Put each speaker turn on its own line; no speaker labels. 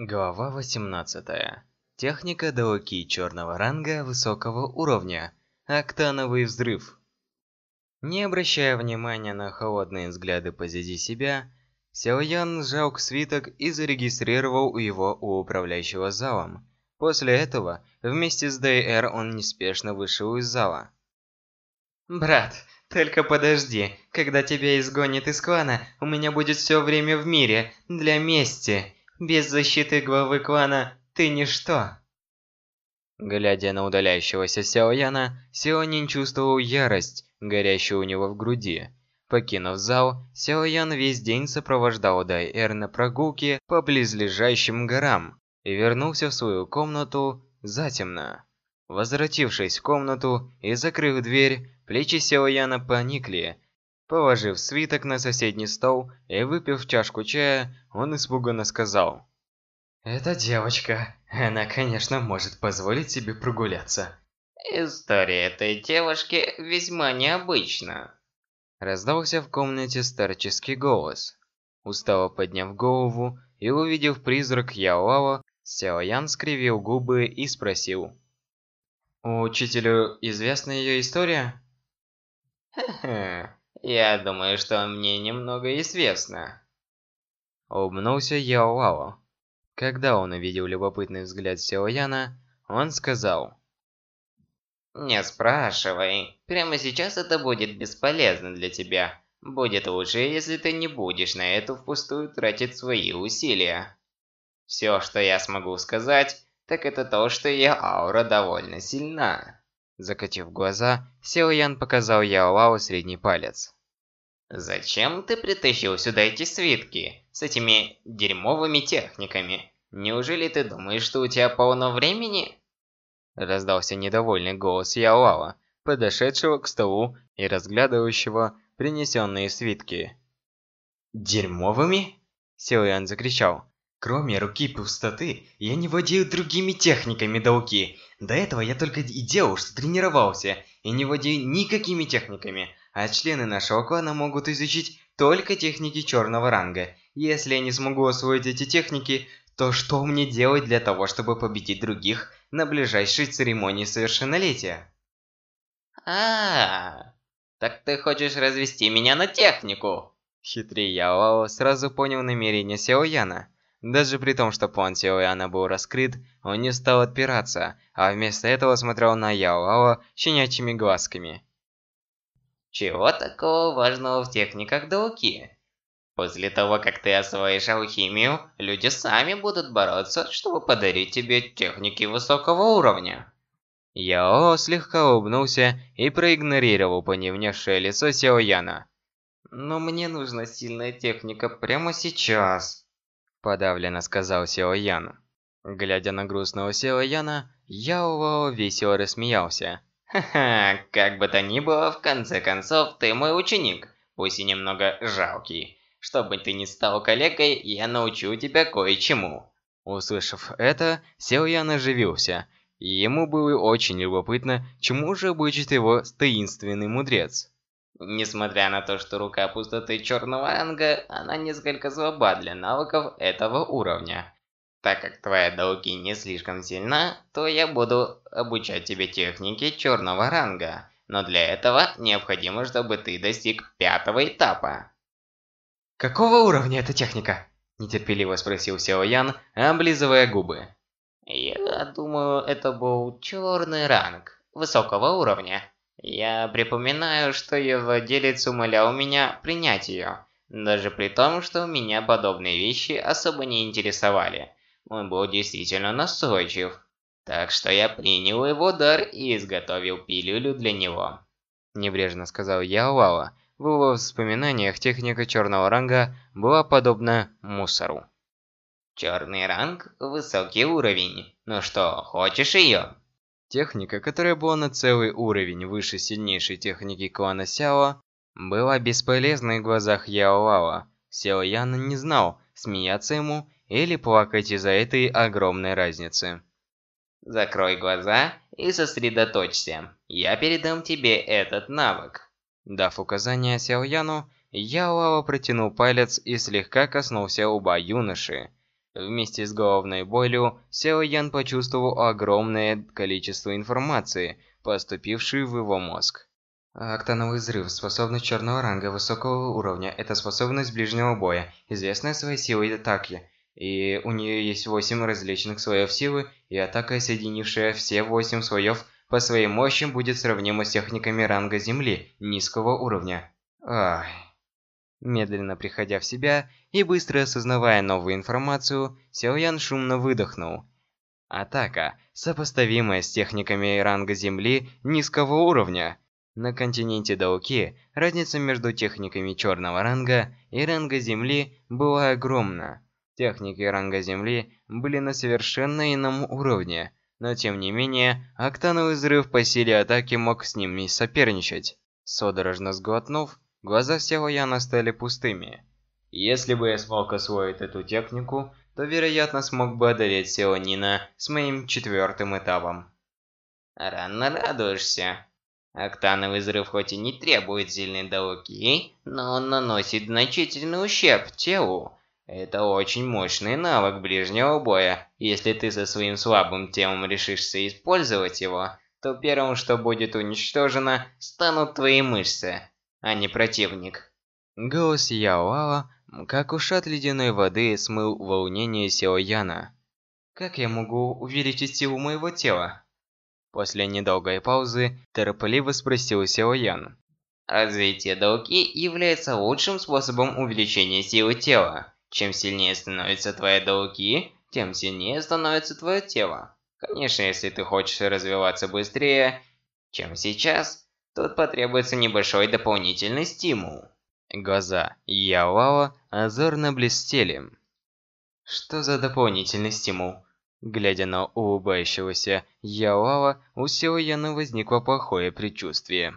Глава 18. Техника Даоки черного ранга высокого уровня. Октановый взрыв. Не обращая внимания на холодные взгляды позади себя, Сяо Ян сжал свиток и зарегистрировал его у управляющего залом. После этого, вместе с ДР он неспешно вышел из зала.
«Брат, только подожди, когда тебя изгонят из клана, у меня будет все время в мире для мести. Без защиты главы клана ты ничто.
Глядя на удаляющегося Сяо Яна, Сяо Нин чувствовал ярость, горящую у него в груди. Покинув зал, Сяо Ян весь день сопровождал Дай Эр на прогулке по близлежащим горам и вернулся в свою комнату затемно. Возвратившись в комнату и закрыв дверь, плечи Сяо Яна поникли, Положив свиток на соседний стол и выпив чашку чая, он испуганно сказал.
«Эта девочка, она, конечно, может позволить себе прогуляться».
«История этой девушки весьма необычна».
Раздался в комнате старческий голос. Устало подняв голову и увидев призрак Яолао, Сяоян скривил губы и спросил. «Учителю известна ее история?»
«Хе-хе, я думаю, что мне немного известно.
Улыбнулся Яо Лао. Когда он увидел любопытный взгляд Сяо он сказал.
Не спрашивай. Прямо сейчас это будет бесполезно для тебя. Будет лучше, если ты не будешь на это впустую тратить свои усилия. Все, что я смогу сказать, так это то, что ее аура довольно сильна.
Закатив глаза, Сяо Ян показал Яо Лао средний палец.
«Зачем ты притащил сюда эти свитки с этими дерьмовыми техниками? Неужели ты думаешь, что у тебя полно времени?»
Раздался недовольный голос Яо Лао, подошедшего к столу и разглядывающего принесенные свитки.
«Дерьмовыми?» Сяо Ян закричал. Кроме руки пустоты, я не владею другими техниками Дауки. До этого я только и делал, что тренировался, и не владею никакими техниками. А члены нашего клана могут изучить только техники черного ранга. Если я не смогу освоить эти техники, то что мне делать для того, чтобы победить других на ближайшей церемонии совершеннолетия?
А, -а, -а так ты хочешь развести меня на технику?
Хитрый Яо сразу понял намерение Сяо Яна. Даже при том, что план Силуяна был раскрыт, он не стал отпираться, а вместо этого смотрел на Яо Лао щенячьими глазками.
Чего такого важного в техниках Дауки? После того, как ты освоишь алхимию, люди сами будут бороться, чтобы подарить тебе техники высокого уровня.
Яо слегка улыбнулся и проигнорировал поневневшее лицо Сяо Яна.
«Но мне нужна сильная техника прямо сейчас».
Подавленно сказал Сео Ян. Глядя на грустного Сео Яна, Яо весело рассмеялся.
«Ха-ха, как бы то ни было, в конце концов, ты мой ученик, пусть и немного жалкий. Чтобы ты не стал коллегой, я научу тебя кое-чему».
Услышав это, Сео Ян оживился, и ему было очень любопытно, чему же обучит его таинственный мудрец.
Несмотря на то, что рука пустоты черного ранга, она несколько слаба для навыков этого уровня. Так как твоя Дауки не слишком сильна, то я буду обучать тебе технике черного ранга. Но для этого необходимо, чтобы ты достиг пятого этапа.
«Какого уровня эта техника?» – нетерпеливо спросил Сяо Ян, облизывая губы.
«Я думаю, это был черный ранг, высокого уровня. Я припоминаю, что ее владелец умолял меня принять ее, даже при том, что меня подобные вещи особо не интересовали. Он был действительно настойчив, так что я принял его дар и изготовил пилюлю для него.
Небрежно сказал Яолала. В его воспоминаниях техника черного ранга была подобна мусору.
Черный ранг – высокий уровень. Ну что, хочешь ее?
Техника, которая была на целый уровень выше сильнейшей техники клана Сяо, была бесполезной в глазах Яо Лао. Сяо Ян не знал, смеяться ему или плакать из-за этой огромной разницы.
Закрой глаза и сосредоточься. Я передам тебе этот навык.
Дав указание Сяо Яну, Яо протянул палец и слегка коснулся лба юноши. Вместе с головной болью Сяо Ян почувствовал огромное количество информации, поступившей в его мозг. Октановый взрыв, способность черного ранга высокого уровня, это способность ближнего боя, известная своей силой атаки. И у нее есть 8 различных слоев силы, и атака, соединившая все 8 слоев по своей мощи, будет сравнима с техниками ранга Земли, низкого уровня. Ай. Медленно приходя в себя и быстро осознавая новую информацию, Сяоян шумно выдохнул. Атака, сопоставимая с техниками ранга Земли низкого уровня. На континенте Дауки разница между техниками черного ранга и ранга Земли была огромна. Техники ранга Земли были на совершенно ином уровне, но тем не менее, октановый взрыв по силе атаки мог с ними соперничать. Судорожно сглотнув, Глаза Сяо Яна стали пустыми. Если бы я смог освоить эту технику, то, вероятно, смог бы одолеть Сяо Нина с моим четвертым этапом.
Рано радуешься. Октановый взрыв хоть и не требует сильной дауки, но он наносит значительный ущерб телу. Это очень мощный навык ближнего боя. Если ты со своим слабым телом решишься использовать его, то первым, что будет уничтожено, станут твои мышцы а не противник.
Голос Яоала, как ушат ледяной воды, смыл волнение Сяо Яна. Как я могу увеличить силу моего тела? После недолгой паузы торопливо спросил Сяо Ян.
Развитие долги является лучшим способом увеличения силы тела. Чем сильнее становится твоя долги, тем сильнее становится твое тело. Конечно, если ты хочешь развиваться быстрее, чем сейчас, Тут потребуется небольшой дополнительный стимул.
Глаза Яоао озорно блестели. Что за дополнительный стимул? Глядя на улыбающегося Яоао, у Силаяна возникло плохое предчувствие.